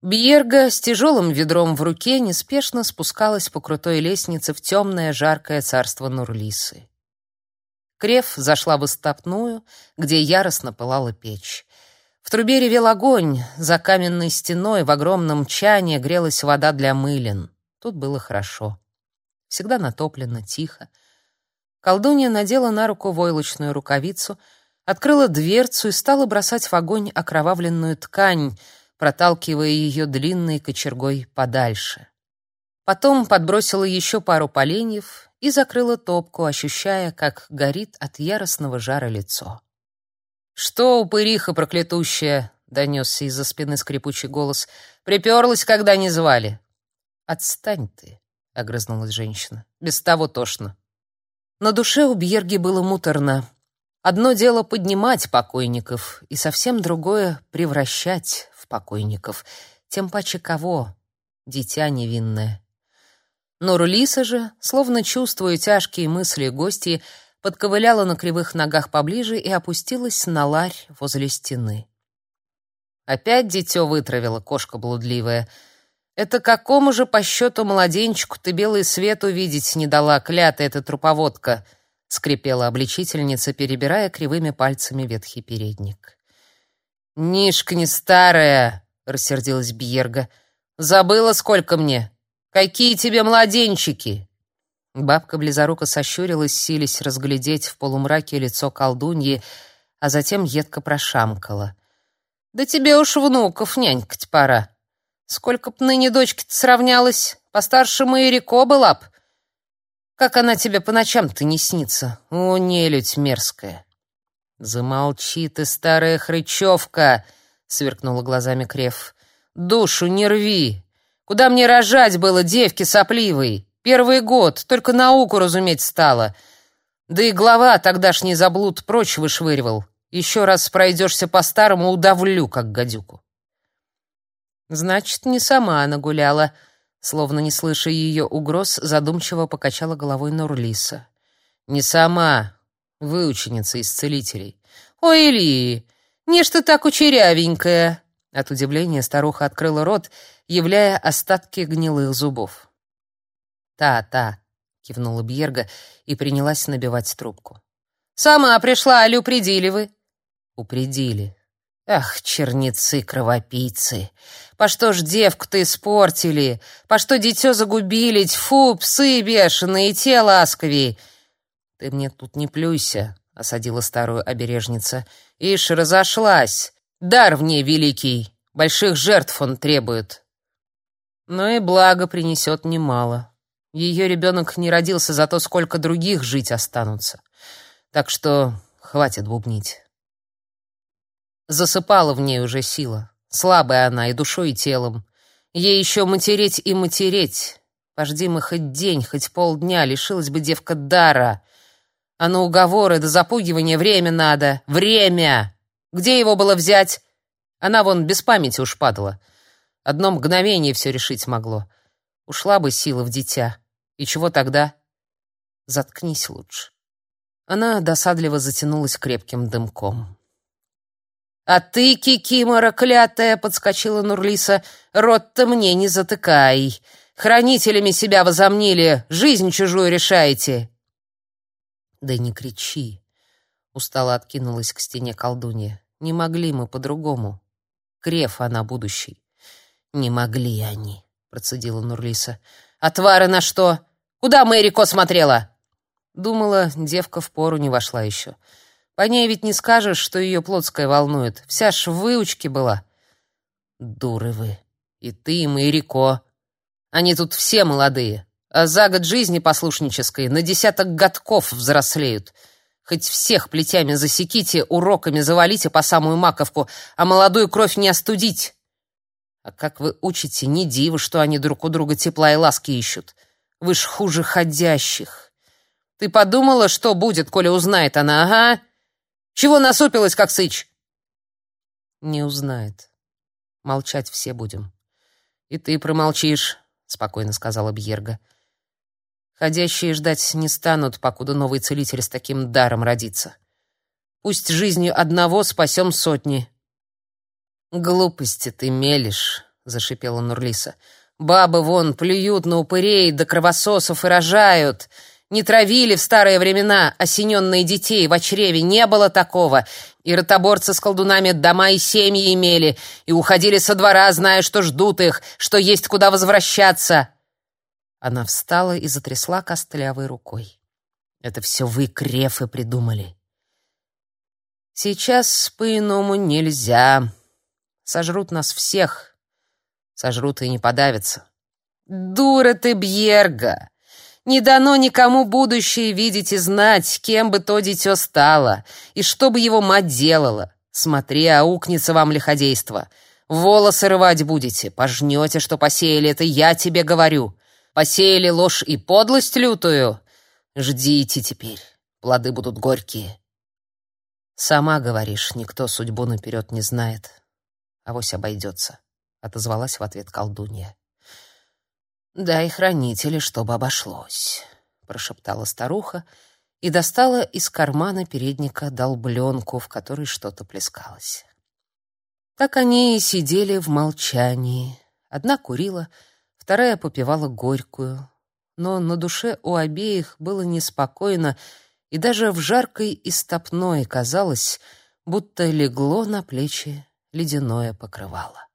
Бьерга с тяжелым ведром в руке неспешно спускалась по крутой лестнице в темное жаркое царство Нурлисы. Крев зашла в истопную, где яростно пылала печь. В трубе ревел огонь, за каменной стеной в огромном чане грелась вода для мылин. Тут было хорошо. Всегда натоплено, тихо. Колдунья надела на руку войлочную рукавицу, открыла дверцу и стала бросать в огонь окровавленную ткань, проталкивая ее длинной кочергой подальше. Потом подбросила еще пару поленьев и закрыла топку, ощущая, как горит от яростного жара лицо. «Что, упыриха проклятущая!» — донесся из-за спины скрипучий голос. «Приперлась, когда не звали!» «Отстань ты!» — огрызнулась женщина. «Без того тошно!» На душе у Бьерги было муторно. Одно дело поднимать покойников, и совсем другое — превращать в покойников. Тем паче кого? Дитя невинное. Нурлиса же, словно чувствуя тяжкие мысли гостей, подковыляла на кривых ногах поближе и опустилась на ларь возле стены. Опять дитё вытравила кошка блудливая. Это какому же по счету младенчику ты белый свет увидеть не дала, клятая эта труповодка — скрипела обличительница, перебирая кривыми пальцами ветхий передник. Нишка не старая, рассердилась Бьерга. Забыла, сколько мне? Какие тебе младенчики? Бабка близоруко сощурилась, силясь разглядеть в полумраке лицо колдуньи, а затем едко прошамкала. «Да тебе уж внуков нянькать пора. Сколько б ныне дочки-то сравнялась, постарше Майрико была б. Как она тебе по ночам-то не снится? О, нелюдь мерзкая!» «Замолчи ты, старая хрычевка!» — сверкнула глазами Крев. «Душу не рви! Куда мне рожать было, девки сопливой? Первый год, только науку разуметь стала. Да и глава тогдашний заблуд прочь вышвыривал. Еще раз пройдешься по-старому, удавлю, как гадюку». «Значит, не сама она гуляла», Словно не слыша ее угроз, задумчиво покачала головой Нурлиса. «Не сама, выученица из целителей». «Ой, Ильи, не ж ты так учерявенькая!» От удивления старуха открыла рот, являя остатки гнилых зубов. «Та-та», — кивнула Бьерга и принялась набивать трубку. «Сама пришла, аль упредили вы?» «Упредили», Ах, черницы-кровопийцы! По что ж девку-то испортили? По что дитё загубили? Фу, псы бешеные, те ласковей! Ты мне тут не плюйся, — осадила старую обережница. Ишь, разошлась. Дар в ней великий. Больших жертв он требует. Но и благо принесет немало. Ее ребенок не родился, зато сколько других жить останутся. Так что хватит бубнить. Засыпала в ней уже сила. Слабая она и душой, и телом. Ей еще матереть и матереть. Пожди мы хоть день, хоть полдня, лишилась бы девка дара. А на уговоры да запугивания время надо. Время! Где его было взять? Она вон без памяти уж падала. Одно мгновение все решить могло. Ушла бы сила в дитя. И чего тогда? Заткнись лучше. Она досадливо затянулась крепким дымком. «А ты, кикимора клятая!» — подскочила Нурлиса. «Рот-то мне не затыкай! Хранителями себя возомнили, жизнь чужую решаете!» «Да не кричи!» — устало откинулась к стене колдунья. «Не могли мы по-другому. Крев она будущий». «Не могли они», — процедила Нурлиса. «Отвары на что? Куда Мэрико смотрела?» Думала, девка в пору не вошла еще. По ней ведь не скажешь, что ее плотская волнует. Вся ж в выучке была. Дуры вы. И ты, и Майрико. Они тут все молодые. А за год жизни послушнической на десяток годков взрослеют. Хоть всех плетями засеките, уроками завалите по самую маковку, а молодую кровь не остудить. А как вы учите, не диво, что они друг у друга тепла и ласки ищут. Вы ж хуже ходящих. Ты подумала, что будет, коли узнает она, ага? Чего насупилась, как сыч?» «Не узнает. Молчать все будем». «И ты промолчишь», — спокойно сказала Бьерга. «Ходящие ждать не станут, покуда новый целитель с таким даром родится. Пусть жизнью одного спасем сотни». «Глупости ты мелешь», — зашипела Нурлиса. Бабы вон плюют на упырей да кровососов и рожают. Не травили в старые времена осененные детей в чреве, не было такого. И ротоборцы с колдунами дома и семьи имели, и уходили со двора, зная, что ждут их, что есть куда возвращаться. Она встала и затрясла костлявой рукой. Это все вы, крефы, придумали. Сейчас по-иному нельзя. Сожрут нас всех. Сожрут и не подавятся. Дура ты, Бьерга! Не дано никому будущее видеть и знать, кем бы то дитё стало, и что бы его мать делала. Смотри, аукнется вам лиходейство. Волосы рвать будете, пожнете, что посеяли, это я тебе говорю. Посеяли ложь и подлость лютую. Ждите теперь, плоды будут горькие. Сама говоришь, никто судьбу наперед не знает. Авось обойдется, — отозвалась в ответ колдунья. «Дай хранители, чтобы обошлось», — прошептала старуха и достала из кармана передника долбленку, в которой что-то плескалось. Так они и сидели в молчании. Одна курила, вторая попивала горькую. Но на душе у обеих было неспокойно, и даже в жаркой истопной казалось, будто легло на плечи ледяное покрывало.